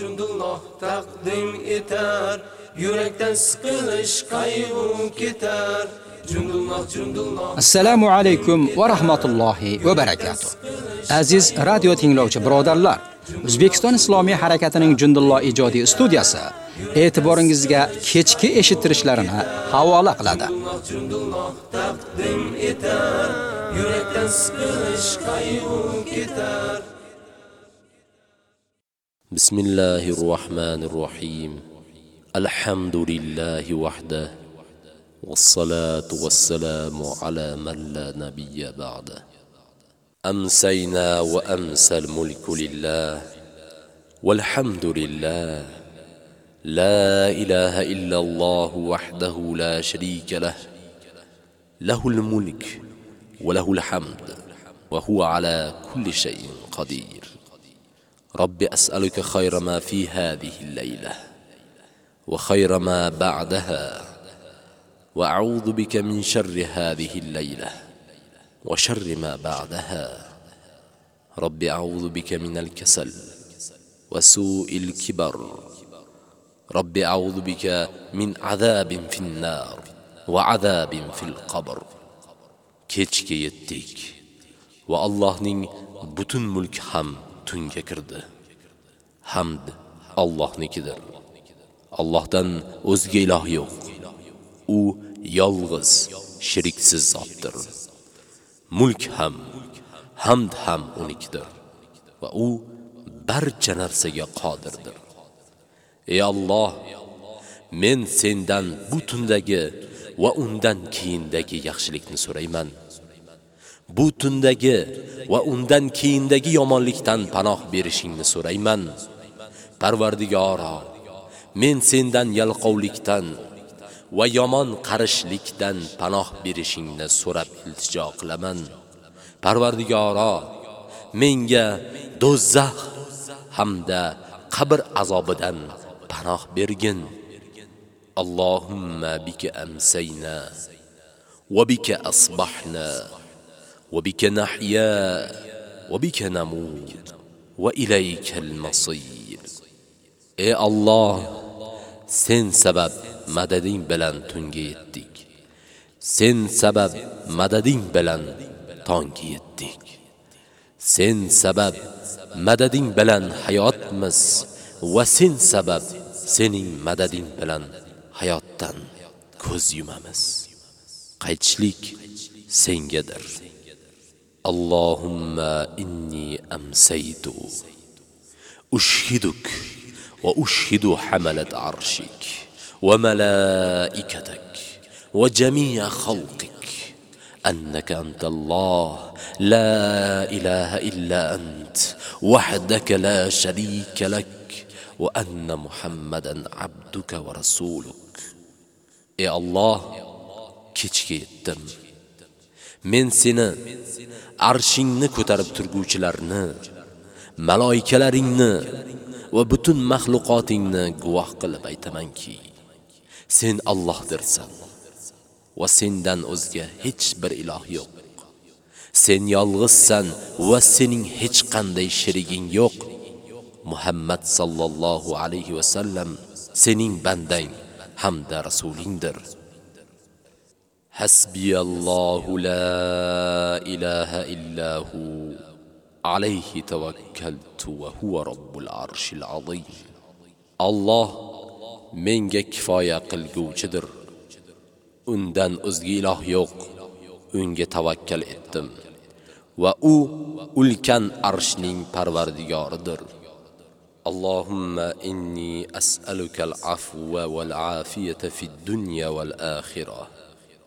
Jundulloh taqdim etar. Yurakdan siqilish qayg'u ketar. Assalomu alaykum va rahmatullohi va barakatuh. Aziz radio tinglovchi birodarlar, O'zbekiston Islomiy harakatining Jundulloh ijodiy studiyasi e'tiboringizga kechki eshittirishlarini havola qiladi. Yurakdan siqilish qayg'u ketar بسم الله الرحمن الرحيم. الحمد لله وحده والصلاة والسلام على من لا نبي بعده. أمسينا وأمسى الملك لله والحمد لله. لا إله إلا الله وحده لا شريك له. له الملك وله الحمد وهو على كل شيء قدير. رب أسألك خير ما في هذه الليلة وخير ما بعدها وأعوذ بك من شر هذه الليلة وشر ما بعدها رب أعوذ بك من الكسل وسوء الكبر رب أعوذ بك من عذاب في النار وعذاب في القبر kechga yetdik va Allohning butun mulk ham tunga kirdi. Hamd Allohnikidir. Allohdan o'zga iloh yo'q. U yolg'iz, shiriksiz zotdir. Mulk ham, hamd ham unikidir va u barcha narsaga qodirdir. Ey Alloh, men sendan bu tundagi va undan keyindagi yaxshilikni so'rayman. bu tundagi va undan keyindagi yomonlikdan panoh berishingni so'rayman. Parvardigoro, men sendan yalqovlikdan va yomon qarishlikdan panoh berishingni so'rab iltijo qilaman. Parvardigoro, menga do'zax hamda qabr azobidan panoh bergin. Allohumma bika amsayna va bika asbahna. وبك نحيا وبك نموت وإليك المصير Ey Allah sen sabab madading bilan tunga yetdik sen sabab madading bilan tongga yetdik sen sabab madading bilan hayotmiz va sen sabab sening madading bilan hayotdan ko'z yumamiz. Qaytishlik sengadir. اللهم إني أمسيت. أشهدك وأشهد حملة عرشك وملائكتك وجميع خلقك أنك أنت الله. لا إله إلا أنت وحدك لا شريك لك وأن محمدا عبدك ورسولك. يا الله كيچ etdim من seni arshingni ko'tarib turguvchilarni maloikalaringni va butun mahluqotingni guvoh qilib aytamanki sen Allohdirsan va sendan o'zga hech bir iloh yo'q sen yolg'izsan va sening hech qanday sheriging yo'q Muhammad sallallohu alayhi va sallam sening bandang hamda rasulingdir. Hasbiyallohu la ilaha illa hu alayhi tawakkaltu va huwa robbul arshil azim. Alloh menga kifoya qilguvchidir. Undan o'zga iloh yo'q. Unga tavakkal etdim va u ulkan arshning parvardigoridir. اللهم إني أسألك العفو والعافية في الدنيا والآخرة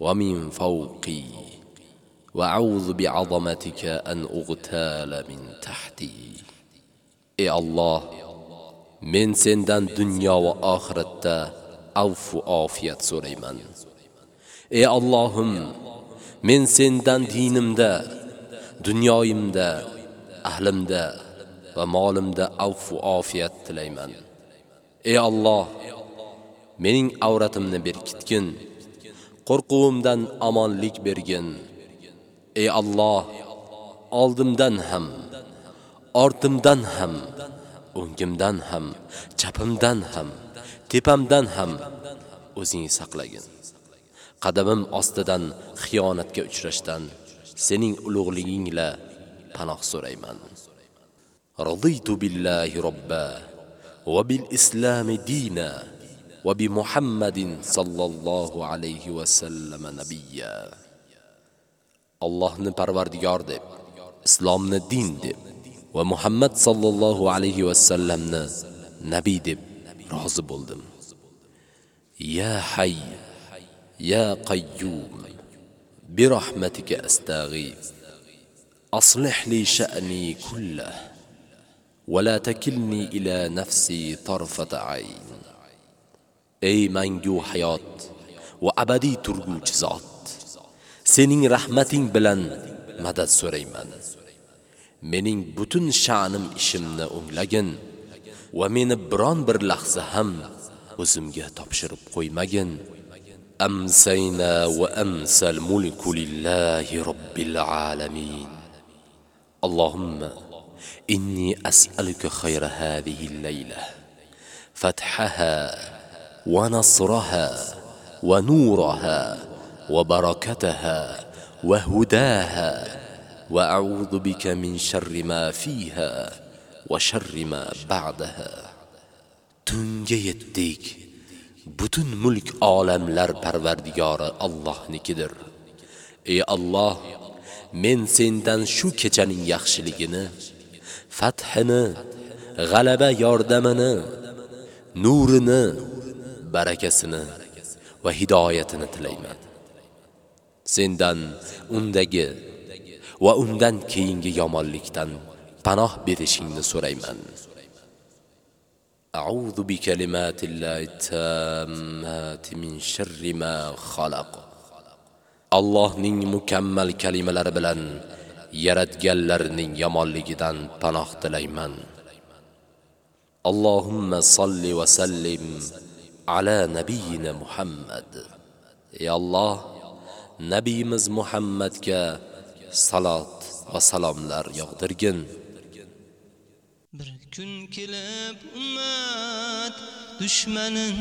ومن فوقي وأعوذ بعظمتك أن أغتال من تحتي Ey Allah, men sendan dunyo va oxiratda afv ofiyat so'rayman ey Allohim men sendan dinimda dunyoyimda ahlimda va molimda afv ofiyat tilayman ey Alloh mening avratimni berkitgin Qo'rquvimdan amonlik bergin. Ey Alloh oldimdan ham ortimdan ham o'ngimdan ham chapimdan ham tepamdan ham o'zing saqlagin. Qadamim ostidan xiyonatga uchrashdan sening ulug'ligingla panoh so'rayman. Raditu billahi robba va bil islami dina. وبمحمد صلى الله عليه وسلم نبيا. الله پروردگار دب اسلام نه دب ومحمد صلى الله عليه وسلم نبي دب راضی بولدم. يا حي يا قيوم برحمتك استغيث اصلح لي شاني كله ولا تكلني إلى نفسي طرفة عين Ey mangu hayot va abadiy turguvchi zot sening rahmating bilan madad so'rayman. Mening butun sha'nim ishimni o'nglagin va meni biron bir lahza ham o'zimga topshirib qo'ymagin. Amsayna va amsal mulku lillahi robbil alamin. Allohumma inni as'aluka khayra hadhihi al-layla fathaha wa nasraha wa nuraha وبركتها وهداها واعوذ بك من شر ما فيها وشر ما بعدها tunga yetdik butun mulk olamlar parvardigori Allohnikidir ey Alloh men sendan shu kechaning yaxshiligini fathini g'alaba yordamini nurini barakasini va hidoyatini tilayman sendan undagi va undan keyingi yomonlikdan panoh berishingni so'rayman. A'udhu bi kalimatillahi tammati min sharri ma khalaq. Allohning mukammal kalimalari bilan yaratganlarning yomonligidan panoh tilayman. Allohumma salli va sallim ala nabiyina Muhammad. Ey Alloh nabiyimiz Muhammadga salat va salomlar yog'dirgin. Bir kun kelib ummat dushmanin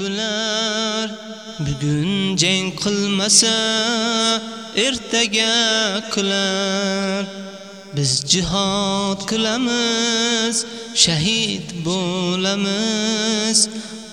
bular bugun jang qilmasa ertaga qilar biz jihad qilamiz shahid bo'lamiz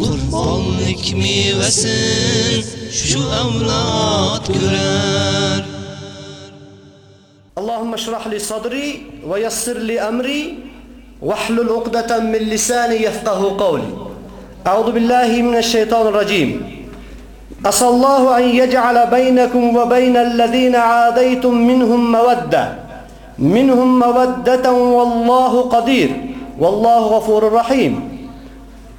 qurbonlik mevasin shu avlod ko'rar. اللهم اشرح لي صدري ويسر لي أمري واحلل عقدة من لساني يفقه قولي أعوذ بالله من الشيطان الرجيم أسى الله أن يجعل بينكم وبين الذين عاديتم منهم مودة منهم مودة والله قدير والله غفور رحيم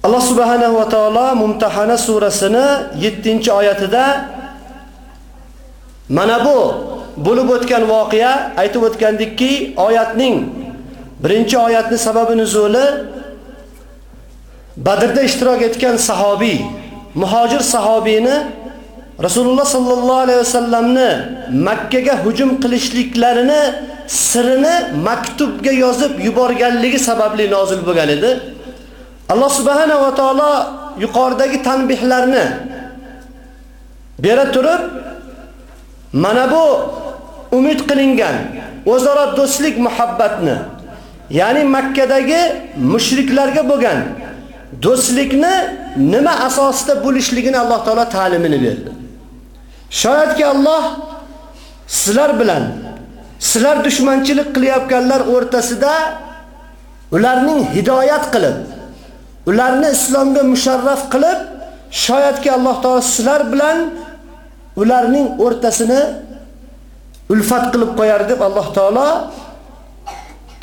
Allah subhanahu va taolo Mumtahana surasini 7-oyatida mana bu bo'lib o'tgan voqea aytib o'tgandikki, oyatning 1-oyatni sababi nuzuli Badrda ishtirok etgan sahobiy muhojir sahobiyni Rasululloh sallallohu alayhi vasallamni Makka ga hujum qilishliklarini sirini maktubga yozib yuborganligi sababli nozil bo'lgan edi. Alloh subhanahu va taolo yuqoridagi tanbihlarni bera turib mana bu umid qilingan o'zaro do'stlik muhabbatni ya'ni Makkadagi mushriklarga bo'lgan do'stlikni nima asosida bo'lishligini Alloh taolo ta'limini berdi. Shoyatki Alloh sizlar bilan sizlar dushmanchilik qilayotganlar o'rtasida ularning hidoyat qilib, ularni islomga musharraf qilib, shoyatki Alloh taolo sizlar bilan ularning o'rtasini ulfat qilib qo'yar deb Alloh taolo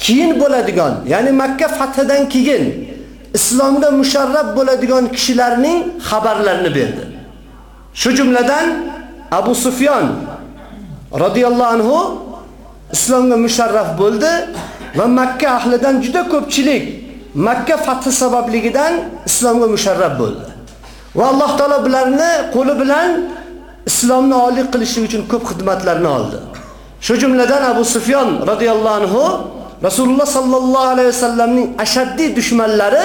keyin bo'ladigan, ya'ni Makka fathidan keyin islomga musharraf bo'ladigan kishilarning xabarlarini berdi. Shu jumladan Abu Sufyon radhiyallohu anhu islomga musharraf bo'ldi va Makka ahlidan juda ko'pchilik Makka fathi sababligidan islomga musharraf bo'ldi. Va Alloh taolo bularni qo'li bilan islomni oliy qilishi uchun ko'p xizmatlarni oldi. Shu jumladan Abu Sufyon radhiyallohu anhu Rasululloh sallallohu alayhi vasallamning ashaddiy dushmanlari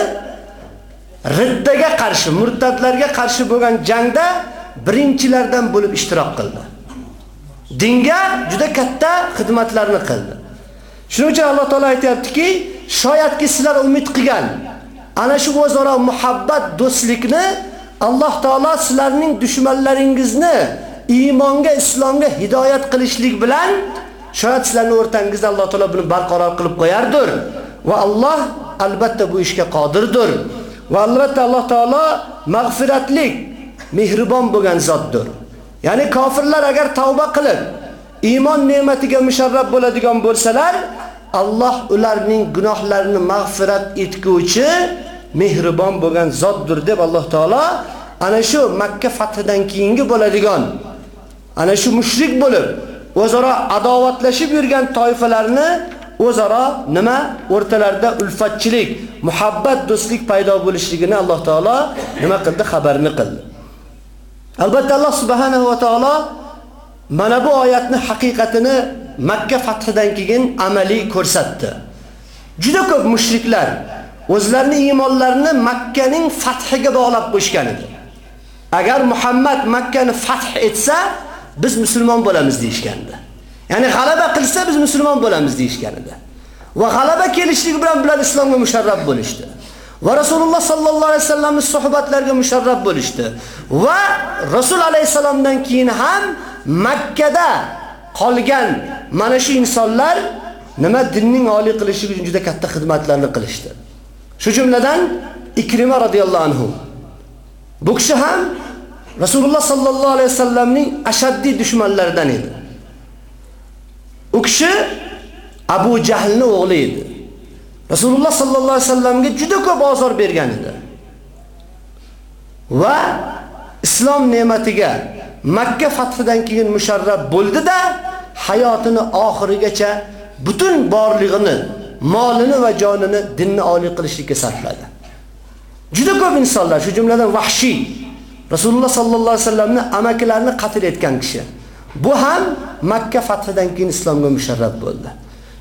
riddaga qarshi, murtadlarga qarshi bo'lgan jangda birinchilardan bo'lib ishtirok qildi. Dinga juda katta xizmatlarni qildi. Shuning uchun Alloh taolo aytayaptiki, shoyatki sizlar umid qilgan ana shu o'zaro muhabbat, do'stlikni Alloh taolo sizlarning dushmanlaringizni iymonga, islomga hidoyat qilishlik bilan shoyat sizlarning o'rtangizda Alloh taolo buni barqaror qilib qo'yardir va Alloh albatta bu ishga qodirdir. Va albatta Alloh taolo mag'firatlik, mehribon bo'lgan zotdir. Ya'ni kofirlar agar tavba qilib iymon ne'matiga musharraf bo'ladigan bo'lsalar, Alloh ularning gunohlarini mag'firat etguvchi mehribon bo'lgan zotdir deb Alloh taolo ana shu Makka fathidan keyingi bo'ladigan ana shu mushrik bo'lib o'zaro adovatlashib yurgan toifalarni o'zaro nima o'rtalarida ulfatchilik, muhabbat, do'stlik paydo bo'lishligini Alloh taolo nima qildi? Xabarni qildi. Albatta Alloh subhanahu va taolo mana bu oyatni haqiqatini Makka fathidan keyin amaliy ko'rsatdi. Juda ko'p mushriklar o'zlarining iymonlarini Makkaning fathiga bog'lab qo'yishgan edi. Agar Muhammad Makkani fath etsa, biz musulmon bo'lamiz deyshgandi. Ya'ni g'alaba qilsa biz musulmon bo'lamiz deyshgan edi. Va g'alaba kelishligi bilan bular islomga musharraf bo'lishdi. Va Rasululloh sallallohu alayhi vasallamning suhbatlariga musharraf bo'lishdi. Va Rasul alayhisalomdan keyin ham Makkada qolgan mana shu insonlar nima dinning oliy qilishi uchun juda katta xizmatlarni qilishdi. Shu jumladan Ikrima radhiyallohu anhu. Bu kishi ham Rasululloh sallallohu alayhi vasallamning ashaddiy dushmanlaridan edi. U kishi Abu Jahlning o'g'li edi. Rasululloh sallallohu alayhi vasallamga juda ko'p ozor bergan edi. Va islom ne'matiga Makka fathidan keyin musharrab bo'ldi-da, hayotini oxirigacha butun borlig'ini, molini va jonini dinni oliy qilishlikka sarfladi. Juda ko'p insonlar, shu jumladan Vahshiy Rasululloh sallallohu alayhi vasallamni amakilarini qatl etgan kishi. Bu ham Makka fathidan keyin islomga musharrab bo'ldi.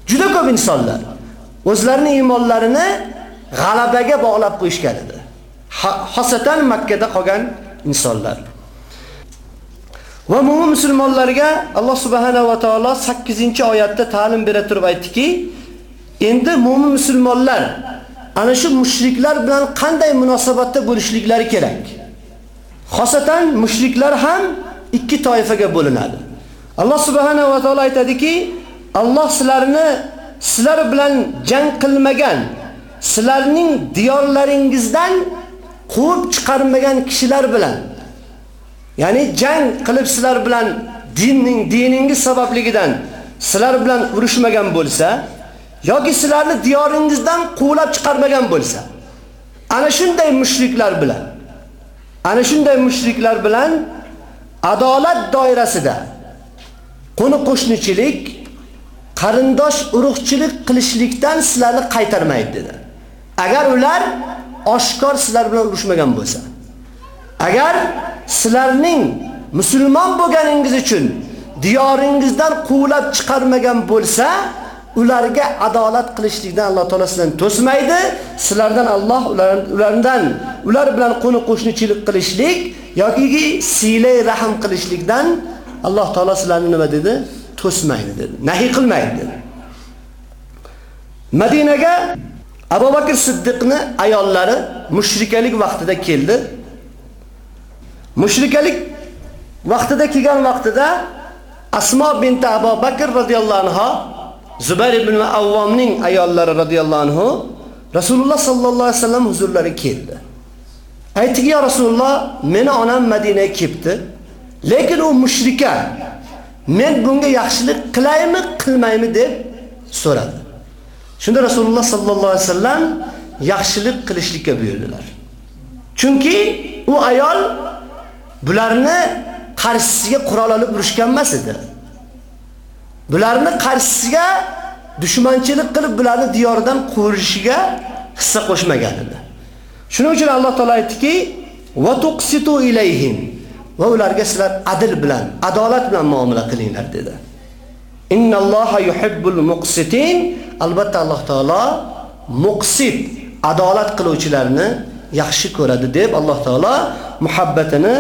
Juda ko'p insonlar o'zlarining iymonlarini g'alabaga bog'lab qo'yishgan edi. Xosatan Makkada qolgan insonlar. Va mu'min musulmonlarga Alloh subhanahu va taolo 8-oyatda ta'lim bera turib aytdiki, endi mu'min musulmonlar ana shu mushriklar bilan qanday munosabatda bo'lishliklari kerak. Xosatan mushriklar ham ikki toifaga bo'linadi. Alloh subhanahu va taolo aytadiki, Alloh sizlarni sizlar bilan jang qilmagan, sizlarning diyorlaringizdan quvib chiqarmagan kishilar bilan Ya'ni jang qilib sizlar bilan dinning diningiz sababligidan sizlar bilan urushmagan bo'lsa yoki sizlarni diyoringizdan quvlab chiqarmagan bo'lsa ana shunday mushriklar bilan ana shunday mushriklar bilan adolat doirasida qo'ni qo'shnichilik qarindosh urug'chilik qilishlikdan sizlarni qaytarmaydi dedi. Agar ular oshkor sizlar bilan urushmagan bo'lsa Agar sizlarning musulmon bo'lganingiz uchun diyoringizdan quvlab chiqarmagan bo'lsa, ularga adolat qilishlikdan Alloh taolo sizlarni to'smaydi. Sizlardan Alloh ulardan ular bilan qo'ni qo'shnichilik qilishlik yoki silay rahim qilishlikdan Alloh taolo sizlarni nima dedi? To'smaydi dedi. Nahi qilmaydi dedi. Madinaga Abu Bakr Siddiqni ayollari mushrikalik vaqtida keldi. Mushrikalik vaqtida kelgan vaqtida Asmo binti Abu Bakr radhiyallohu anha Zubayr ibn Avvomning ayollari radhiyallohu anhu Rasululloh sallallohu alayhi vasallam huzurlariga keldi. Aytdiki, "Ya Rasululloh, meni onam Madinaga kelibdi, lekin u mushrika. Men bunga yaxshilik qilaymi, qilmaymi?" deb so'radi. Shunda Rasululloh sallallohu alayhi vasallam yaxshilik qilishlikka buyurdilar. Chunki u ayol bularni qarshisiga qurol olib urushgan emas edi. Bularni qarshisiga dushmanchilik qilib bularni diyoridan quvirishiga hissa qo'shmagan edi. Shuning uchun Alloh taolay aytdiki: "Va tuqsitu ilayhim" va ularga sizlar adil bilan, adolat bilan muomala qilinglar dedi. Innalloha yuhibbul muqsitin. Albatta Alloh taolo muqsit, adolat qiluvchilarni yaxshi ko'radi deb Alloh taolo muhabbatini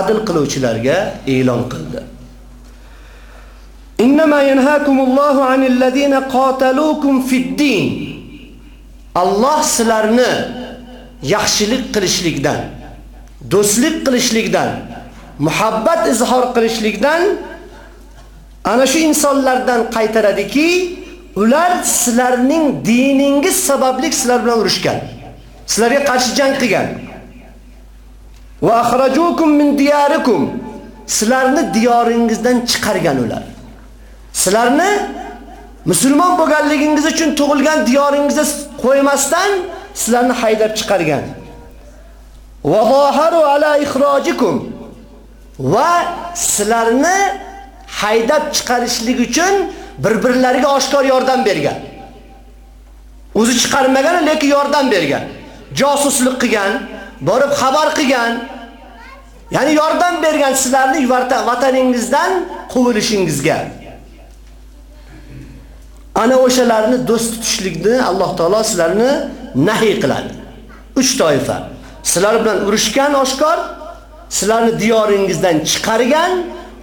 adil qiluvchilarga e'lon qildi. Innama yanhaakumullohu anil ladina qataluukum fid-din. Alloh sizlarni yaxshilik qilishlikdan, do'stlik qilishlikdan, muhabbat izhor qilishlikdan ana shu insonlardan qaytaradiki, ular sizlarning diningiz sababli sizlar bilan urushgan. Sizlarga qarshi jang qilgan. Va akhrajukum min diyarikum. Sizlarni diyoringizdan chiqargan ular. Sizlarni musulmon bo'lganligingiz uchun tug'ilgan diyoringizga qo'ymasdan sizlarni haydab chiqargan. Va zaharu ala ikhrajikum. Va sizlarni haydab chiqarishlik uchun bir-birlariga oshkor yordam bergan. O'zi chiqarmagan, lekin yordam bergan. Josuslik qilgan, borib xabar qilgan. Ya'ni yordam bergan sizlarni vataningizdan quvilishingizga. Ana o'shalarni do'st tutishlikni Alloh taolo sizlarni nahiy qiladi. 3 toifa. Sizlar bilan urushgan oshkor, sizlarni diyoringizdan chiqargan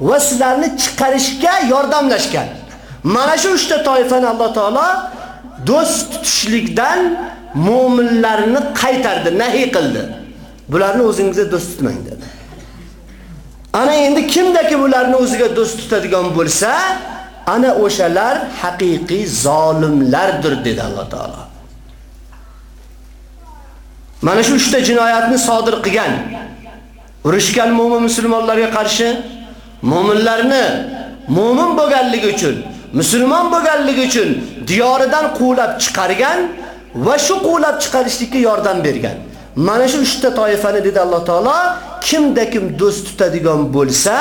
va sizlarni chiqarishga yordamlashgan. Mana shu 3 ta toifani Alloh taolo do'st tutishlikdan mu'minlarni qaytardi, nahiy qildi. Bularni o'zingizga do'st tutmang dedi. Ana endi kimdaki bularni o'ziga do'st tutadigan bo'lsa, ana o'shalar haqiqiy zolimlardir dedi Alloh taolo. Mana shu 3 ta jinoyatni sodir qilgan urushgan mu'min musulmonlarga qarshi mu'minlarni mu'min bo'lganligi uchun, musulmon bo'lganligi uchun diyoridan quvlab chiqargan va shu quvlab chiqarishlikka yordam bergan. Mana shu 3 ta toifani dedi Alloh taolo, kimda kim do'st tutadigan bo'lsa,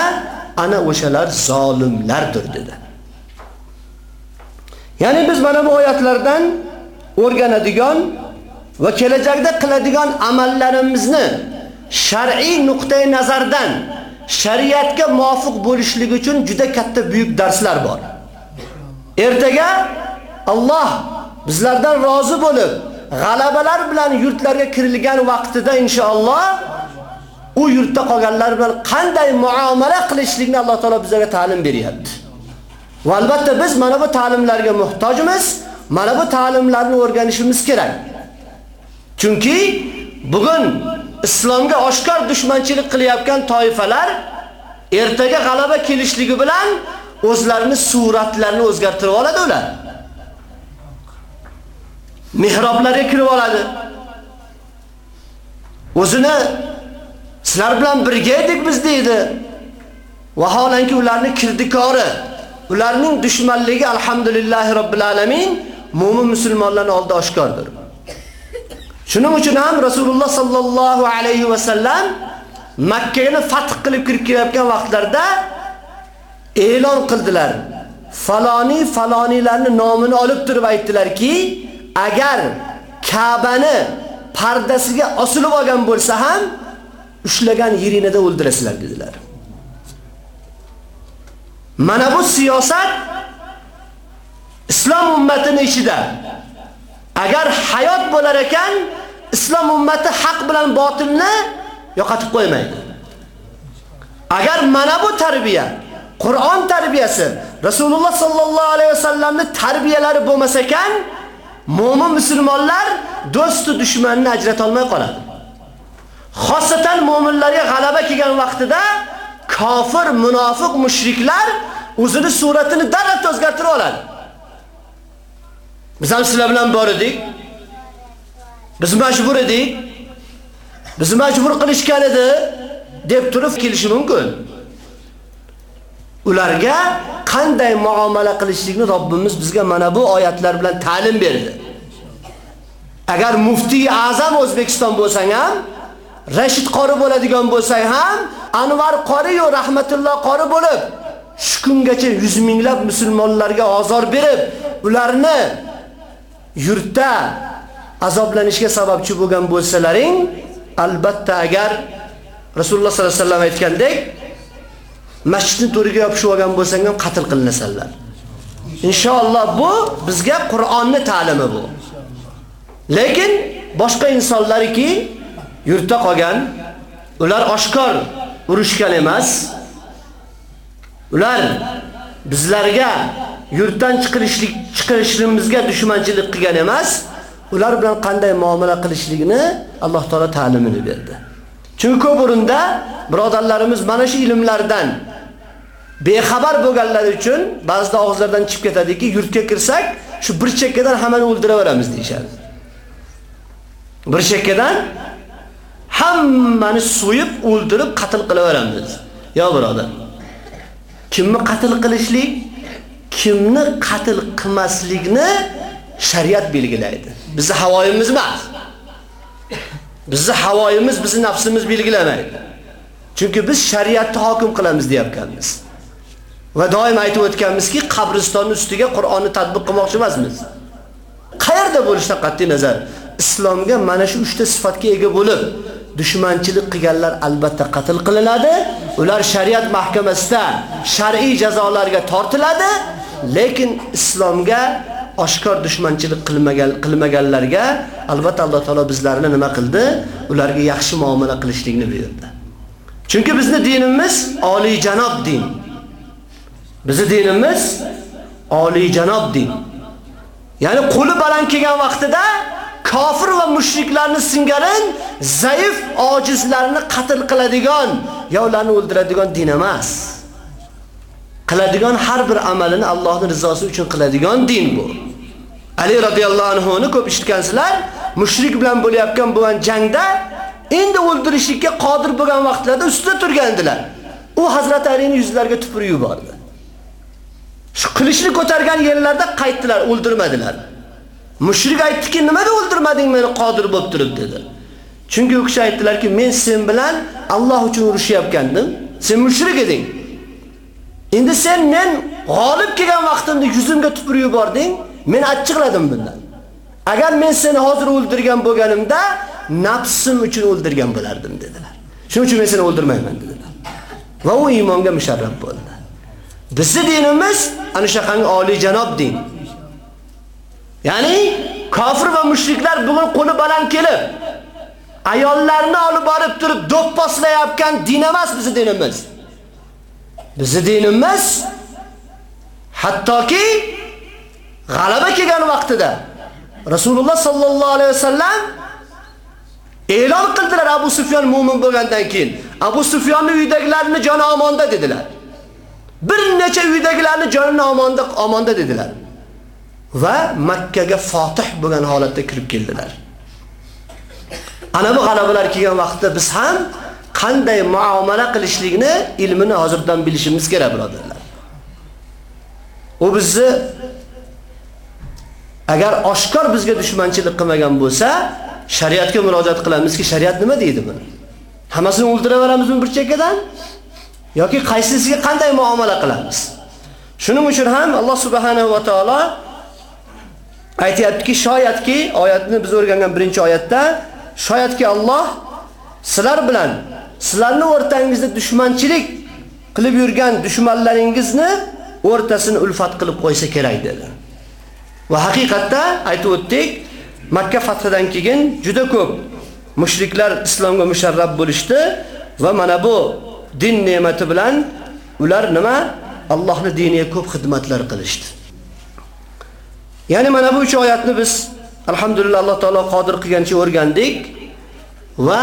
ana o'shalar zolimlardir dedi. Ya'ni biz mana bu oyatlardan o'rganadigan va kelajakda qiladigan amallarimizni shar'iy nuqtai nazardan shariatga muvofiq bo'lishligi uchun juda katta buyuk darslar bor. Ertaga Alloh bizlardan rozi bo'lib, g'alabalar bilan yurtlarga kirilgan vaqtida inshaalloh u yurtda qolganlar bilan qanday muomala qilishlikni Alloh taolo bizlarga ta'lim beryapti. Va albatta biz mana bu ta'limlarga muhtojmiz, mana bu ta'limlarni o'rganishimiz kerak. Chunki bugun islomga oshkor dushmanchilik qilayotgan toifalar ertaga g'alaba kelishligi bilan o'zlarini suratlarini o'zgartirib oladi ular. Mihroblarga kirib oladi. O'zini sizlar bilan birga edik biz deydi. Vaholanki ularni kirdikori, ularning dushmanligi alhamdulillahi robbil alamin mu'min musulmonlarning oldida oshkordir. Shuning uchun ham Rasululloh sallallohu alayhi va sallam Makka ni fath qilib kirib kelayotgan vaqtlarda e'lon qildilar. Faloni falonilarni nomini olib turib aytdilarki, agar Ka'bani pardasiga osilib olgan bo'lsa ham ushlagan yerinida o'ldirasizlar dedilar. Mana bu siyosat islom ummatining ichida agar hayot bo'lar ekan, islom ummati haq bilan botilni yo'qotib qo'ymaydi. Agar mana bu tarbiya, Qur'on tarbiyasi, Rasululloh sallallohu alayhi vasallamning tarbiyalari bo'lmasa ekan, mu'min musulmonlar do'st dushmanni ajrata olmay qoladi. Xosatan mu'minlarga g'alaba kelgan vaqtida kofir, munofiq, mushriklar o'zini suratini darrov o'zgartirib oladi. Biz ham sizlar bilan bor edik. Biz majbur edik. Biz majbur qilishgan edi deb turib kelishi mumkin. Ularga qanday muomala qilishlikni Robbimiz bizga mana bu oyatlar bilan ta'lim berdi. Agar muftiy azam O'zbekiston bo'lsang ham, Rashid qori bo'ladigan bo'lsang ham, Anvar qori yo rahmatulloh qori bo'lib, shu kungacha yuz minglab musulmonlarga azor berib, ularni yurtda azoblanishga sababchi bo'lgan bo'lsalaring, albatta agar Rasululloh sollallohu alayhi vasallam aytgandek, masjidni to'riga yopishib olgan bo'lsang ham qatl qilinasanlar. Inshaalloh bu bizga Qur'onni ta'limi bu. Lekin boshqa insonlarki yurtda qolgan, ular oshkor urushgan emas. Ular bizlarga yurtdan chiqilishlik chiqarishimizga dushmanchilik qilgan emas. Ular bilan qanday muomala qilishligini Alloh taolo ta'limini berdi. Chunki ko'p o'rinda birodarlarimiz mana shu ilmlardan bexabar bo'lganlar uchun ba'zida og'izlaridan chiqib ketadiki, yurtga kirsak, shu bir chekkadan hammani o'ldiraveramiz deyshadi. Bir chekkadan hammani so'yib, o'ldirib, qatl qilaveramiz. Yo birodar. Kimni qatl qilishlik, kimni qatl qilmaslikni shariat belgilaydi. Bizning havoyimiz emas. Bizning havoyimiz, bizning nafsimiz belgilamaydi. Chunki biz shariatni hokim qilamiz deyapkanmiz. Va doim aytib o'tganmizki, qabristonning ustiga Qur'onni tatbiq qilmoqchi emasmiz. Qayerda bo'lishidan qat'i nazar, islomga mana shu 3 ta sifatga ega bo'lib, dushmanchilik qilganlar albatta qatl qilinadi. Ular shariat mahkamasida shar'iy jazolarga tortiladi, lekin islomga oshkor dushmanchilik qilmagan qilmaganlarga albatta Alloh taolo bizlarni nima qildi? Ularga yaxshi muomala qilishlikni buyurdi. Chunki bizning dinimiz oliy janob din. Bizi dinimiz oliy janob din. Ya'ni qo'li baland kelgan vaqtida kofir va mushriklarni singarin, zaif ojizlarni qatl qiladigan, yo ularni o'ldiradigan din emas. Qiladigan har bir amalini Allohning rizosi uchun qiladigan din bu. Ali radhiyallohu anhu ni ko'p eshitgansizlar, mushrik bilan bo'layotgan bo'lgan jangda endi o'ldirishlikka qodir bo'lgan vaqtlarda ustida turgandilar. U Hazrat Alining yuzlariga tupurib yubordi. Shu qilichni ko'targan yerlarda qaytdilar, o'ldirmadilar. Mushrik aytdiki, nimaga o'ldirmading meni qodir bo'lib turib dedi. Chunki u kishi aytdilarki, men sen bilan Alloh uchun urushyapgandim. Sen mushrik eding. Endi sen men g'olib kelgan vaqtimda yuzimga tupurib yubording, men achchiqladim bundan. Agar men seni hozir o'ldirgan bo'lganimda, nafsim uchun o'ldirgan bo'lardim dedilar. Shuning uchun men seni o'ldirmayman dedilar. Va u iymonga musharraf bo'ldi. Bizning dinimiz ana shaqangi oliy janob din. Ya'ni kofir va mushriklar bugun qo'li baland kelib ayollarni olib borib turib do'pposlayotgan din emas bizning dinimiz. Bizning dinimiz hattoki g'alaba kelgan vaqtida Rasululloh sallallohu alayhi vasallam e'lon qildilar Abu Sufyon mu'min bo'lgandan keyin. Abu Sufyonning uyidagilarni joni omonda dedilar. Bir necha uydagilarni jonini omonda omonda dedilar. Va Makka ga fotih bo'lgan holatda kirib keldilar. Ana bu g'alabalar kelgan vaqtda biz ham qanday muomala qilishlikni ilmini hozirdan bilishimiz kerak, birodarlar. U bizni agar oshkor bizga dushmanchilik qilmagan bo'lsa, shariatga murojaat qilamizki, shariat nima deydi buni? Hammasini o'ldiraveramizmi bir chekkadan? Yoki qaysisiga qanday muomala qilamiz? Shuning uchun ham Alloh subhanahu va taolo aytayaptiki, shoyatki oyatni biz o'rgangan birinchi oyatda, shoyatki Alloh sizlar bilan sizlarning o'rtangizda dushmanchilik qilib yurgan dushmanlaringizni o'rtasini ulfat qilib qo'ysa kerak dedi. Va haqiqatda aytib o'tdik, Makka fathidan keyin juda ko'p mushriklar islomga musharrab bo'lishdi va mana bu din ne'mati bilan ular nima? Allohning diniga ko'p xizmatlar qilishdi. Ya'ni mana bu 3 oyatni biz alhamdulillah Alloh taolo qodir qilgancha o'rgandik va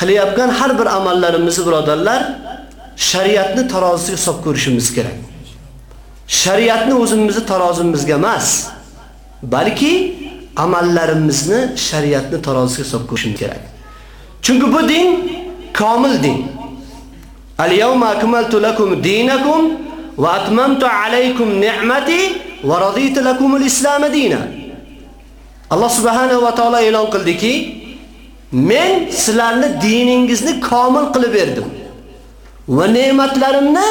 qilayotgan har bir amallarimizni birodarlar shariatni tarozisiga hisob ko'rishimiz kerak. Shariatni o'zimizni tarozimizga emas, balki amallarimizni shariatni tarozisiga hisob ko'rishimiz kerak. Chunki bu din komil din. Al-yawma akmaltu lakum dinakum va atmamtu alaykum ni'mati va raditu lakum al-islam dinan. Alloh subhanahu va taolo e'lon qildiki, men sizlarni diningizni komil qilib berdim. Va ne'matlarimni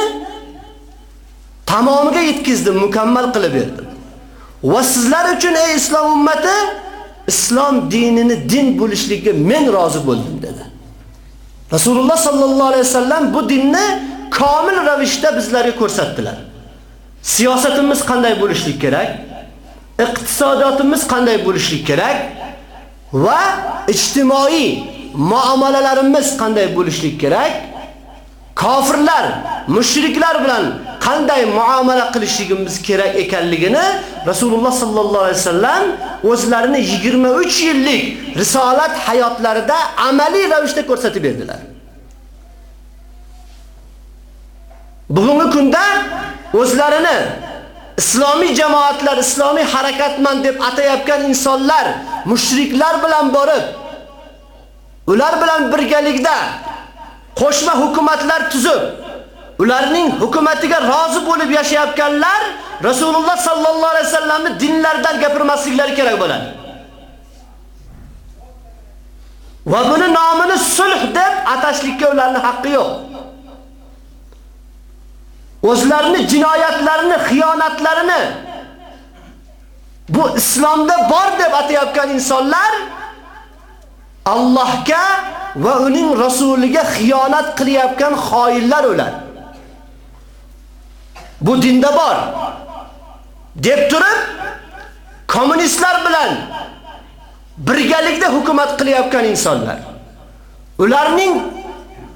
tamomiga yetkizdim, mukammal qilib berdim. Va sizlar uchun ey islom ummati islom dinini din bo'lishligiga men rozi bo'ldim dedi. Rasululloh sallallohu alayhi vasallam bu dinni komil ravishda bizlarga ko'rsatdilar. Siyosatimiz qanday bo'lishi kerak? Iqtisodiyotimiz qanday bo'lishi kerak? Va ijtimoiy muomalalarimiz qanday bo'lishi kerak? Kofirlar, mushriklar bilan qanday muomala qilishligimiz kerak ekanligini Rasululloh sallallohu alayhi vasallam o'zlarini 23 yillik risolat hayotlarida amaliy ravishda ko'rsatib berdilar. Bugungi kunda o'zlarini islomiy jamoatlar, islomiy harakatman deb atayotgan insonlar mushriklar bilan borib ular bilan birgalikda qo'shma hukumatlar tuzib ularning hukumatiga rozi bo'lib yashayotganlar Rasululloh sallallohu alayhi vasallamni dinlardan gapirmasliklari kerak bo'ladi. Va buni nomini sulh deb atashlikka ularning haqqi yo'q. O'zlarini jinoyatlarini, xiyonatlarini bu islomda bor deb atayotgan insonlar Allohga va uning rasuliga xiyonat qilayotgan xoinlar ular. Bu dinda bor. deb turib kommunistlar bilan birgalikda hukumat qilayotgan insonlar. Ularning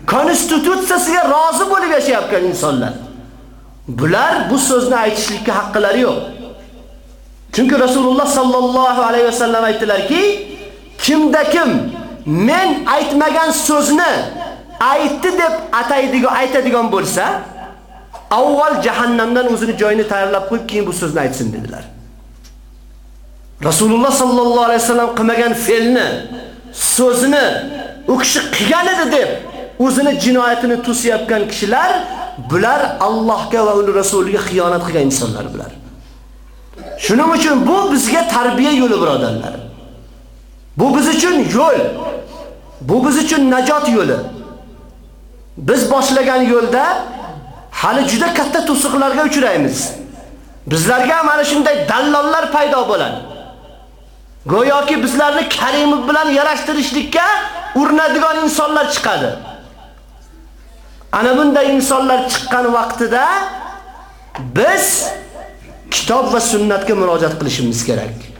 konstitutsiyasiga rozi bo'lib yashayotgan insonlar. Bular bu so'zni aytishlikka haqqilari yo'q. Chunki Rasululloh sallallohu alayhi vasallam aytdilarki, kimda kim men aytmagan so'zni aytdi deb ataydigan aytadigan bo'lsa, avval jahannamdan o'zini joyini tayyorlab qo'yib, keyin bu so'zni aytsin dedilar. Rasululloh sallallohu alayhi vasallam qilmagan fe'lni, so'zini u kishi qilgan edi deb o'zini jinoyatini to'sayotgan kishilar bular Allohga va uning rasuliga xiyonat qilgan insonlar bular. Shuning uchun bu bizga tarbiya yo'li birodarlar. Bu biz uchun yo'l. Bu biz uchun najot yo'li. Biz boshlagan yo'lda hali juda katta to'siqlarga uchraymiz. Bizlarga mana shunday dallollar paydo bo'ladi. Go'yoki bizlarni Karimov bilan yarashtirishlikka urinadigan insonlar chiqadi. Ana bunday insonlar chiqqan vaqtida biz kitob va sunnatga murojaat qilishimiz kerak.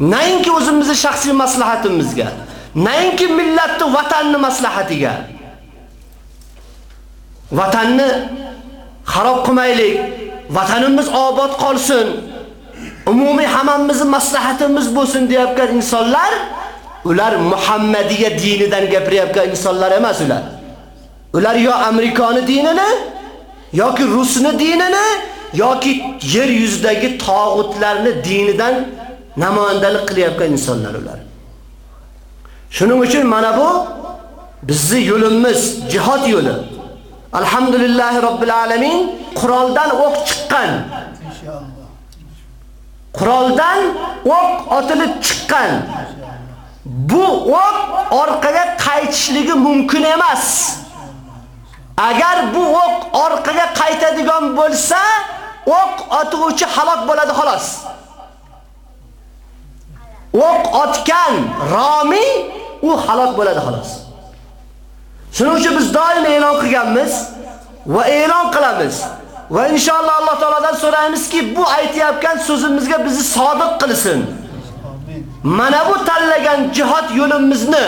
Nainki o'zimizning shaxsiy maslahatimizga, nainki millatni, vatanni maslahatiga. Vatanni xarob qilmaylik, vatanimiz obod qolsin. Umumiy hammamizning maslahatimiz bo'lsin deyapgan insonlar, ular Muhammadiya dinidan gapirayotgan insonlar emas ular. Ular yo Amerikani dinini yoki Rusni dinini yoki yer yuzidagi tog'utlarni dinidan namoyandalik qilayotgan insonlar ular. Shuning uchun mana bu bizning yo'limiz jihad yo'li. Alhamdulillahi robbil alamin quroldan o'q chiqqan. Quroldan o'q otilib chiqqan. Bu o'q orqaga qaytishligi mumkin emas. Agar bu o'q orqaga qaytadigan bo'lsa, o'q otuvchi halok bo'ladi xolos. O'q otgan Romi u halok bo'ladi xolos. Shuning uchun biz doim e'lon qilganmiz va e'lon qilamiz. Va inshaalloh Alloh taoladan so'raymizki, bu aytayotgan so'zimizga bizni sodiq qilsin. Mana bu tanlagan jihad yo'limizni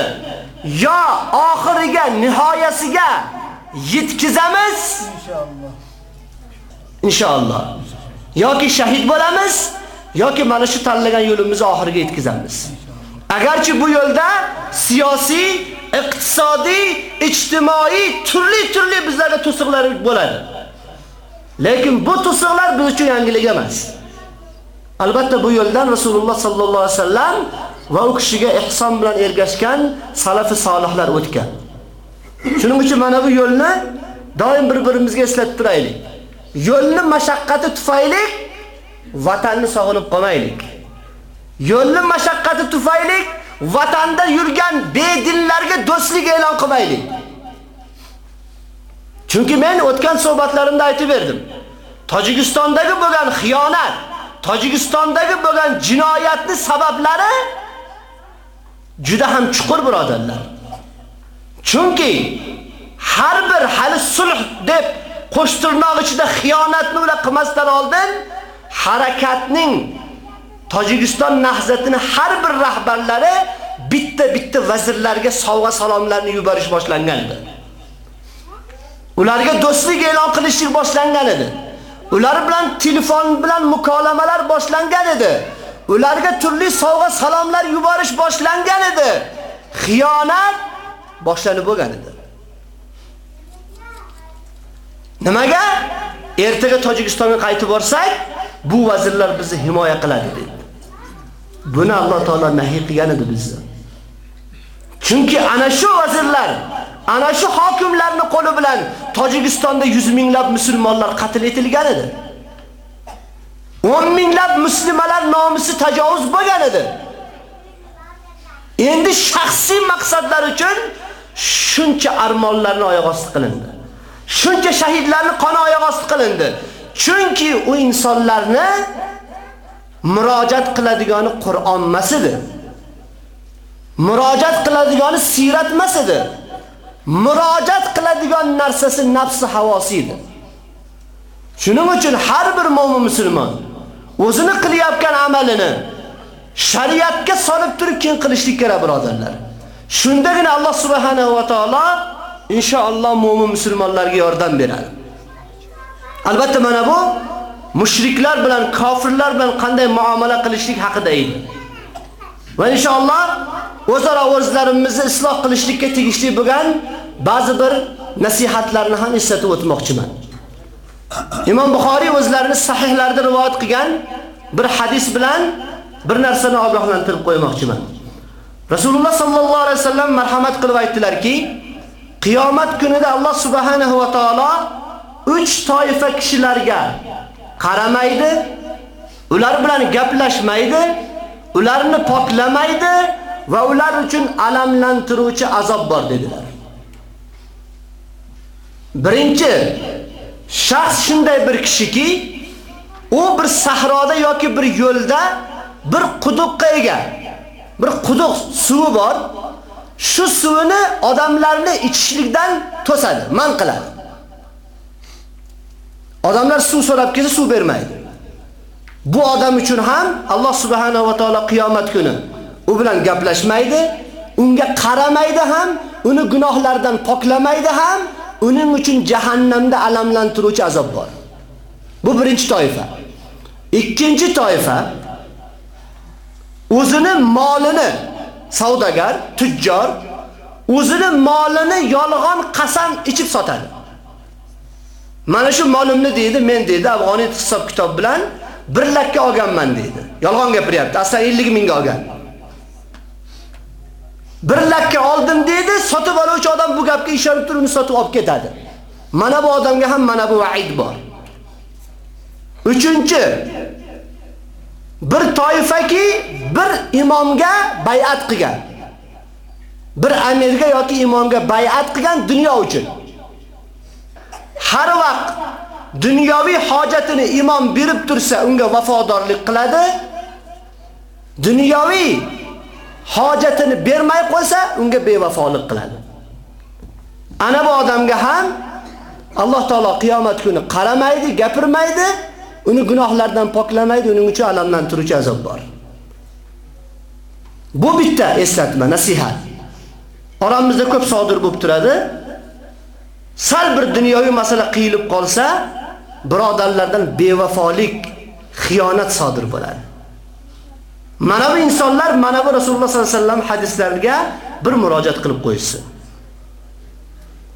yo oxiriga, nihoyasiga yetkazamiz inshaalloh. Inshaalloh. Yoki shahid bo'lamiz, yoki mana shu tanlagan yo'limizni oxiriga yetkazamiz. Agarchi bu yo'lda siyosiy, iqtisodiy, ijtimoiy turli-turli bizlarga to'siqlar bo'ladi. Lekin bu to'siqlar biz uchun yangilik emas. Albatta bu yo'ldan Rasululloh sallallohu alayhi vasallam va u kishiga ihson bilan ergashgan salafi solihlar o'tgan. Shuning uchun mana bu yo'lni doim bir-birimizga eslatib turaylik. Yo'lni mashaqqati tufayli vatanni sog'inib qolmaylik. Yo'lni mashaqqati tufayli vatanda yurgan bedinlarga do'stlik e'lon qilmaylik. Chunki men o'tgan suhbatlarimda aytib berdim. Tojikistondagi bo'lgan xiyonat, Tojikistondagi bo'lgan jinoyatni sabablari juda ham chuqur birodarlar. Chunki har bir hali sulh deb qo'shtirnoq ichida xiyonatni ular qilmasdan oldin harakatning Tojikiston nahzatini har bir rahbarlari bitta-bitta vazirlarga sovg'a salomlarni yuborish boshlangan edi. Ularga do'stlik e'lon qilishlik boshlangan edi. Ular bilan telefon bilan mukolamalar boshlangan edi. Ularga turli sovg'a salomlar yuborish boshlangan edi. Xiyonat boshlanib bo'lgan edi. Nimaga? Ertaga Tojikistonga qaytib borsak, bu vazirlar bizni himoya qiladi dedi. Buni Alloh taolo nahiy qilgan edi bizni. Chunki ana shu vazirlar, ana shu hokimlarning qo'li bilan Tojikistonda 100 minglab musulmonlar qatl etilgan edi. 10 minglab musulmonlar nomusi tajovuz bo'lgan edi. Endi shaxsiy maqsadlar uchun shuncha armonlarni oyoq osti qilindi. Shuncha shahidlarni qoni oyoq osti qilindi. Chunki u insonlarni murojaat qiladigani Qur'on emas edi. Murojaat qiladigani sirat emas edi. Murojaat qiladigan narsasi nafsi havosi edi. Shuning uchun har bir mu'min musulmon o'zini qilayotgan amalini shariatga solib turib keyin qilishlik kerak birodarlar. Shundagina Alloh subhanahu va taolo inshaalloh mu'min musulmonlarga yordam beradi. Albatta mana bu mushriklar bilan, kofirlar bilan qanday muomala qilishlik haqida edi. Va inshaalloh o'zaro o'zlarimizni isloh qilishlikka tegishli bo'lgan ba'zi bir nasihatlarni ham eslatib o'tmoqchiman. Imom Buxoriy o'zlarini sahihlarida rivoyat qilgan bir hadis bilan bir narsani ogohlantirib qo'ymoqchiman. Rasululloh sallallohu alayhi vasallam marhamat qilib aytdilarki, qiyomat kunida Alloh subhanahu va taolo uch toifa kishilarga qaramaydi, ular bilan gaplashmaydi, ularni poklamaydi va ular uchun alamlantiruvchi azob bor dedilar. Birinchi shaxs shunday bir kishiki, u bir sahroda yoki bir yo'lda bir quduqqa ega. Bir quduq suvi bor. Shu suvini odamlarni ichishlikdan to'sadi, man qiladi. Odamlar suv so'rab kelsa suv bermaydi. Bu odam uchun ham Alloh subhanahu va taolo qiyomat kuni u bilan gaplashmaydi, unga qaramaydi ham, uni gunohlardan poklamaydi ham, uning uchun jahannamda alamlantiruvchi azob bor. Bu birinchi toifa. Ikkinchi toifa o'zini molini savdogar, tujjor o'zini molini yolg'on qasam ichib sotadi. Mana shu molimni deydi, men deydi, afg'oniy hisob kitob bilan 1 lakka olganman deydi. Yolg'on gapiryapti. Aslan 50 mingga olgan. 1 lakka oldim deydi, sotib oluvchi odam bu gapga ishonib turib uni sotib olib ketadi. Mana bu odamga ham mana bu vaid bor. Uchinchi bir toifaki bir imomga bay'at qilgan. Bir amirga yoki imomga bay'at qilgan dunyo uchun. Har vaqt dunyoviy hojatini imom berib tursa, unga vafodorlik qiladi. Dunyoviy hojatini bermay qo'ysa, unga bevafolik qiladi. Ana bu odamga ham Alloh taolo qiyomat kuni qaramaydi, gapirmaydi, uni gunohlardan poklamaydi, uning uchun alamlantiruvchi azob bor. Bu bitta eslatma, nasihat. Oramizda ko'p sodir bo'lib turadi. Sal bir dunyoviy masala qiyilib qolsa, birodarlardan bevafolik, xiyonat sodir bo'ladi. Mana bu insonlar mana bu Rasululloh sollallohu alayhi vasallam hadislariga bir murojaat qilib qo'yishsin.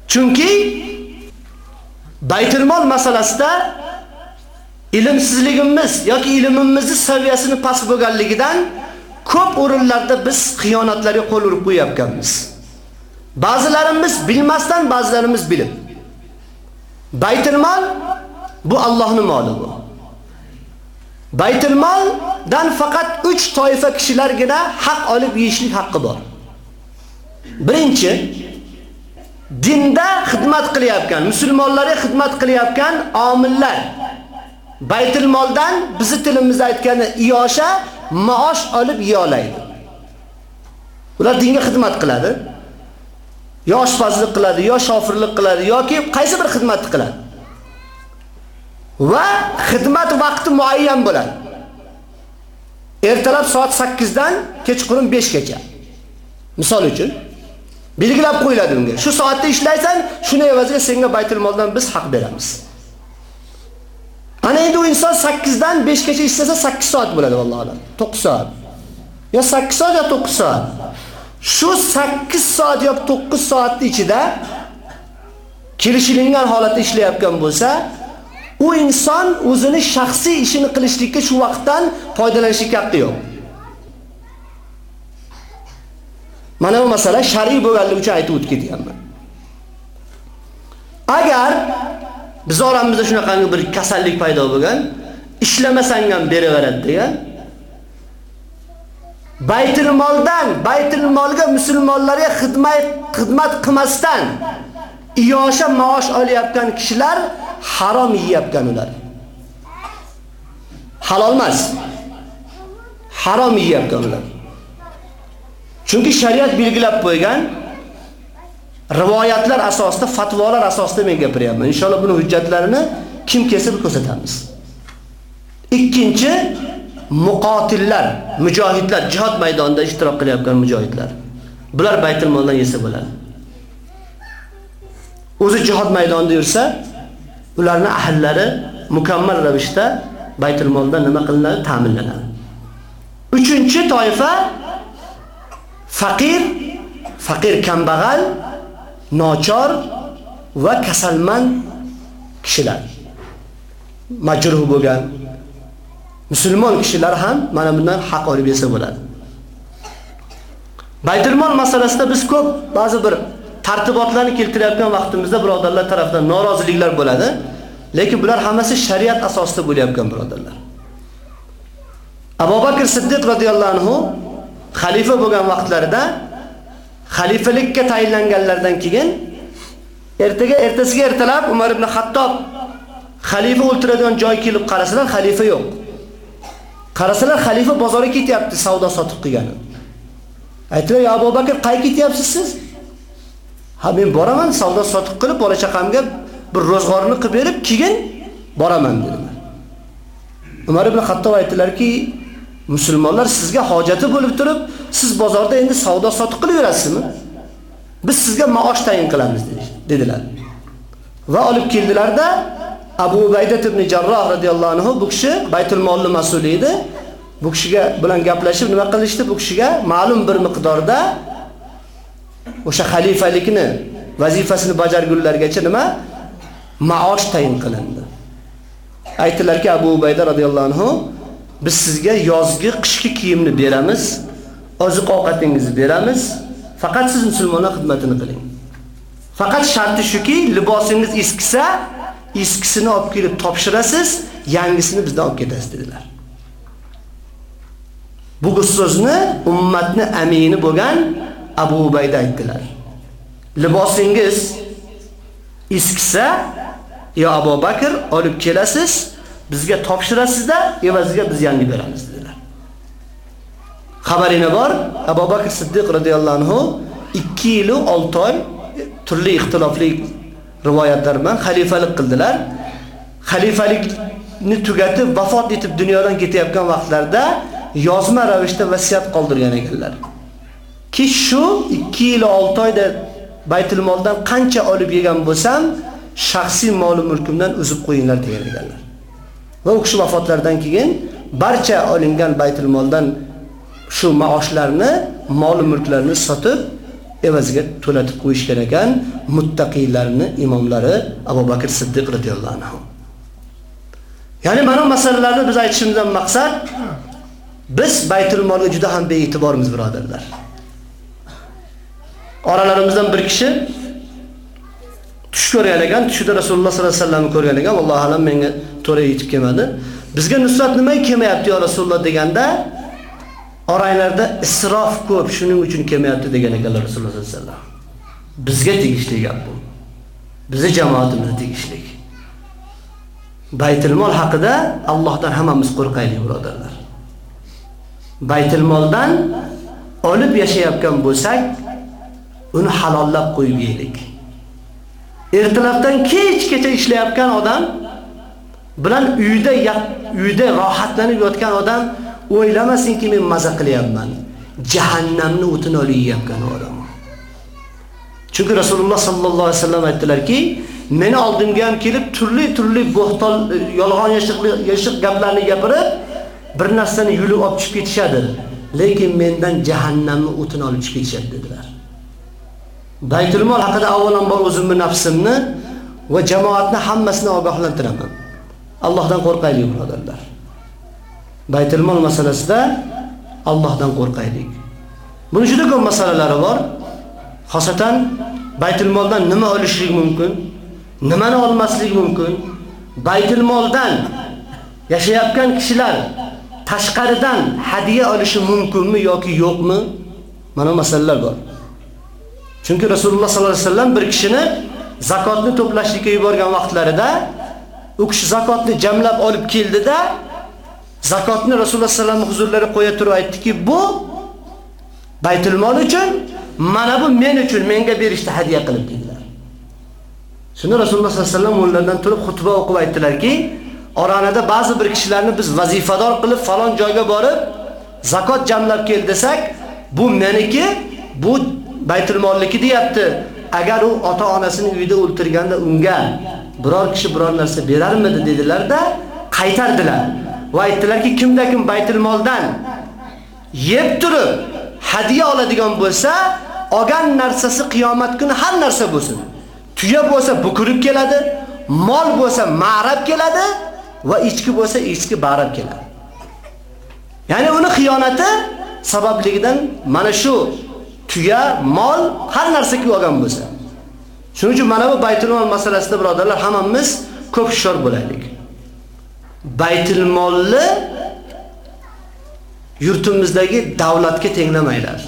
Chunki Baytul mol masalasida ilmsizligimiz yoki ilmimizning saviyasini past bo'lganligidan ko'p o'rinlarda biz xiyonatlarga qo'l urib qo'yapkanmiz. Ba'zilarimiz bilmasdan, ba'zilarimiz bilib. Baytul mol bu Allohning moli bu. Baytul moldan faqat 3 toifa kishilargina haq olib yeyishlik haqqi bor. Birinchi dinda xizmat qilyapgan, musulmonlarga xizmat qilyapgan omillar Baytul moldan bizi tilimizda aytgani iyosha maosh olib yeyolaydi. Ular dinga xizmat qiladi. Yo oshpazlik qiladi, yo shofirlik qiladi yoki qaysi bir xizmatni qiladi. Va xizmat vaqti muayyan bo'ladi. Ertalab soat 8 dan kechqurun 5 gacha. Misol uchun belgilab qo'yiladi unga. Shu soatda ishlaysan, shuni evaziga senga Baytul moldan biz haq beramiz. Ana endi u inson 8 dan 5 gacha ishlasa 8 soat bo'ladi vallohi. 9 soat. Yo 8 soat yo 9 soat. Shu 8 soat yoki 9 soatning ichida kelishilingan holatda ishlayotgan bo'lsa, u inson o'zini shaxsiy ishini qilishlikka shu vaqtdan foydalanishga haqqi yo'q. Mana bu masala shar'iy bo'lganligi uchun aytib o'tib ketyapman. Agar biz oramizda shunaqa bir kasallik paydo bo'lgan, ishlamasang ham beraveradi degan. Baytul moldan, baytul molga musulmonlarga xizmat xizmat qilmasdan iyosha maosh olayotgan kishilar harom yeyapgan ular. Halol emas. Harom yeyapgan ular. Chunki shariat belgilab qo'ygan rivoyatlar asosida, fatvolar asosida men gapiryapman. Inshaalloh buni hujjatlarini kim kelsa ko'rsatamiz. Ikkinchi muqotillar, mujohidlar, jihad maydonida ishtirok qilayotgan mujohidlar. Bular Baytul moldan yesa bo'ladi. O'zi jihad maydonida yursa, ularning ahllari mukammal ravishda Baytul moldan nima qilinadi? Ta'minlanadi. Uchinchi toifa faqir, faqir kambag'al, nochor va kasalmand kishilar. Majruh bo'lgan musulmon kishilar ham mana bundan haq olib yesa bo'ladi. Baytul mol masalasida biz ko'p ba'zi bir tartibotlarni keltirayotgan vaqtimizda birodarlar tomonidan noroziliklar bo'ladi. Lekin bular hammasi shariat asosida bo'layotgan birodarlar. Abu Bakr Siddiq radhiyallohu anhu xalifa bo'lgan vaqtlarida xalifalikka tayinlanganlardan keyin ertaga ertasiga ertalab Umar ibn Xattob xalifa o'ltiradigan joy kelib qarasalar, xalifa yo'q. Qarasalar xalifa bozorga ketyapti, savdo sotib qilgani. Aytdilar, "Ya Abu Bakr, qay ketyapsiz siz?" "Ha, men boraman, savdo sotib qilib, bola chaqamga bir ro'zg'orni qilib berib, keyin boraman" dedilar. Umar ibn Xattob aytdilarki, musulmonlar sizga hojati bo'lib turib, siz bozorda endi savdo sotib qilib yurasizmi? Biz sizga maosh tayin qilamiz dedilar. Va olib keldilarda Abu Ubaydat ibn Jarroh radhiyallohu anhu bu kishi Baytul molni mas'uli edi. Bu kishiga bilan gaplashib nima qilishdi? Bu kishiga ma'lum bir miqdorda o'sha xalifalikni vazifasini bajargunlargacha nima maosh tayin qilindi. Aytilarki Abu Ubayda radhiyallohu anhu biz sizga yozgi qishki kiyimni beramiz, oziq-ovqatingizni beramiz, faqat siz musulmonlar xizmatini qiling. Faqat sharti shuki, libosingiz eskisa, eskisini olib kelib topshirasiz, yangisini bizdan olib ketasiz dedilar. Bu so'zni ummatni amini bo'lgan Abu Ubayda aytdilar. Libosingiz eskisa, yo Abu Bakr olib kelasiz, bizga topshirasizda, evaziga biz yangi beramiz dedilar. Xabarini bor, Abu Bakr Siddiq radhiyallohu anhu 2 yil 6 oy turli ixtilofli rivoyatlar bilan xalifalik qildilar. Xalifalikni tugatib vafot etib dunyodan ketayotgan vaqtlarda yozma ravishda vasiyat qoldirgan ekanlar. Ki shu 2 yil 6 oyda Baytul moldan qancha olib yegan bo'lsam, shaxsiy mol mulkimdan uzib qo'yinglar degan ekanlar. Va u kishi vafotlaridan keyin barcha olingan Baytul moldan shu maoshlarni, mol mulklarni sotib evaziga to'latib qo'yishgan ekan muttaqiylarni imomlari Abu Bakr Siddiq radhiyallohu anhu. Ya'ni mana masalalarni biz aytishimizdan maqsad biz Baytul molga juda ham bee'tibormiz birodarlar. Oralarimizdan bir kishi tush ko'rgan ekan, tushida Rasululloh sollallohu alayhi vasallamni ko'rgan ekan, Alloh alam menga to'ra yetib kelmadi. Bizga nusrat nima kelmayapti yo Rasululloh deganda oranglarda isrof ko'p, shuning uchun kelmayapti degan ekanlar Rasululloh sollallohu alayhi vasallam. Bizga tegishli gap bu. Bizi jamoatimizga tegishli. Baytul mol haqida Allohdan hammamiz qo'rqaylik, birodarlar. Baytul moldan olib yashayotgan bo'lsak, uni halollab qo'yib yeylik. Ertalabdan kechgacha ishlayotgan odam bilan uyda uyda rohatlanib yotgan odam o'ylamasinki men maza qilyapman. Jahannamni o'tini olib odam. Chunki Rasululloh sallallohu alayhi vasallam aytdilarki, meni oldimga ham kelib turli-turli bo'xton, e, yolg'on yashiq gaplarni gapirib, bir narsani yulib olib chiqib ketishadi. Lekin mendan jahannamni o'tini olib chiqib ketishadi dedilar. Baytul mol haqida avvalambor o'zimni nafsimni va jamoatni hammasini ogohlantiraman. Allohdan qo'rqaylik, birodarlar. Baytul mol masalasida Allohdan qo'rqaylik. Buni juda ko'p masalalari bor. Xosatan Baytul moldan nima olishlik mumkin? Nimani olmaslik mumkin? Baytul moldan yashayotgan kishilar tashqaridan hadiya olishi mumkinmi yoki yo'qmi? Mana masalalar bor. Chunki Rasululloh sollallohu alayhi vasallam bir kishini zakotni to'plashlikka yuborgan vaqtlarida u kishi zakotni jamlab olib keldida zakotni Rasululloh sallallohu alayhi vasallam huzurlariga qo'ya turib aytdiki, bu Baytul mol uchun, mana bu men uchun menga berishdi hadiya qilib dedilar. Shuni Rasululloh sallallohu alayhi vasallam ulardan turib xutba o'qib aytdilarki, oranada ba'zi bir kishilarni biz vazifador qilib falon joyga borib zakot jamlab kel desak, bu meniki, bu Baytul molniki deyapti. Agar u ota-onasini uyida o'ltirganda unga biror kishi biror narsa berarmidi dedilarda, qaytardilar. Va aytdilarki, kimda kim Baytul moldan yeb turib hadiya oladigan bo'lsa, olgan narsasi qiyomat kuni har narsa bo'lsin. Tuya bo'lsa bukirib keladi, mol bo'lsa ma'rab keladi va ichki bo'lsa ichki barab keladi. Ya'ni uni xiyonati sababligidan mana shu tuya, mol har narsaga olgan bo'lsa. Shuning uchun mana bu Baytul mol masalasida birodarlar hammamiz ko'p shor bo'laylik. Baytul molni yurtimizdagi davlatga tenglamanglar.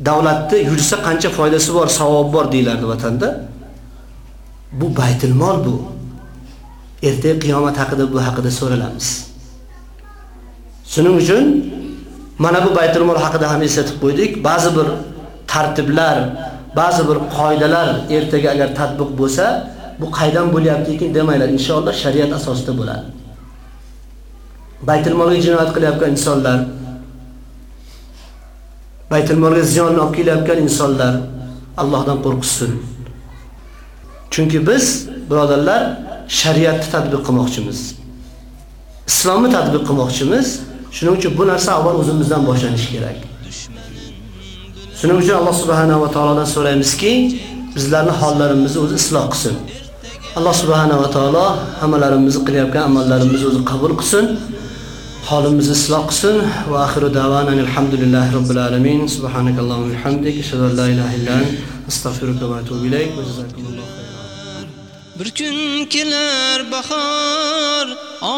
Davlatni yursa qancha foydasi bor, savob bor deyiladi vatanda. Bu Baytul mol bu. Ertaga qiyomat haqida bu haqida so'ralamiz. Shuning uchun Mana bu Baytul mol haqida ham eslatib qo'ydik. Ba'zi bir tartiblar, ba'zi bir qoidalar ertaga agar tatbiq bo'lsa, bu qaydan bo'lyapti ekan demanglar. Inshaalloh shariat asosida bo'ladi. Baytul molga jinoyat qilayotgan insonlar, Baytul molga ziyon olib kelayotgan insonlar Allohdan qo'rqsin. Chunki biz birodarlar shariatni tatbiq qilmoqchimiz. Islomni tatbiq qilmoqchimiz. Shuning uchun bu narsa avval o'zimizdan boshlanishi kerak. Shuning uchun Alloh subhanahu va taolodan so'raymizki, bizlarni hollarimizni o'zi isloh qilsin. Alloh subhanahu va taolo hammalarimizni qilayotgan amallarimizni o'zi qabul qilsin. Holimizni isloh qilsin va oxiru davana alhamdulillahi robbil alamin. Subhanakallohumma va bihamdik, ashhadu an la ilaha illa anta, astagfiruka va atubu ilayk. Va jazakumulloh Bir kun kelar bahor,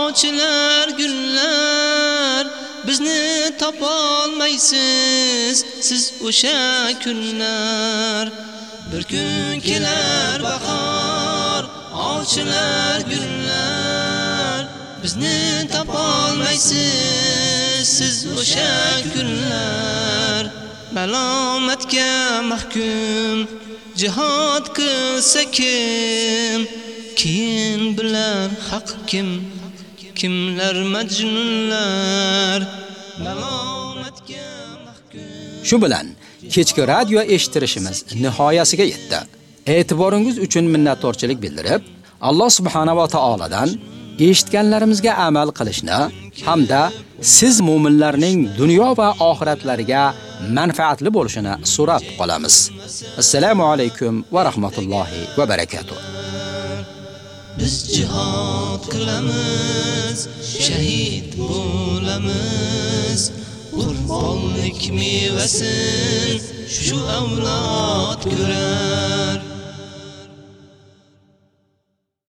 ochilar gullar, bizni topolmaysiz siz o'sha kunlar. Bir kun kelar bahor, ochilar gullar, bizni topolmaysiz siz o'sha kunlar. malomatga mahkum jihad qilsa kim keyin bilar haq kim kimlar majnunlar malomatga mahkum Shu bilan kechki radio eshittirishimiz nihoyasiga yetdi. E'tiboringiz uchun minnatdorchilik bildirib, Alloh subhanahu va taoladan eshitganlarimizga amal qilishni hamda siz mu'minlarning dunyo va oxiratlariga manfaatli bo'lishini so'rab qolamiz. Assalomu alaykum va rahmatullohi va barakotuh. Biz jihad qilamiz, shahid bo'lamiz. Qurbonlik mevasin shu avlod ko'rar.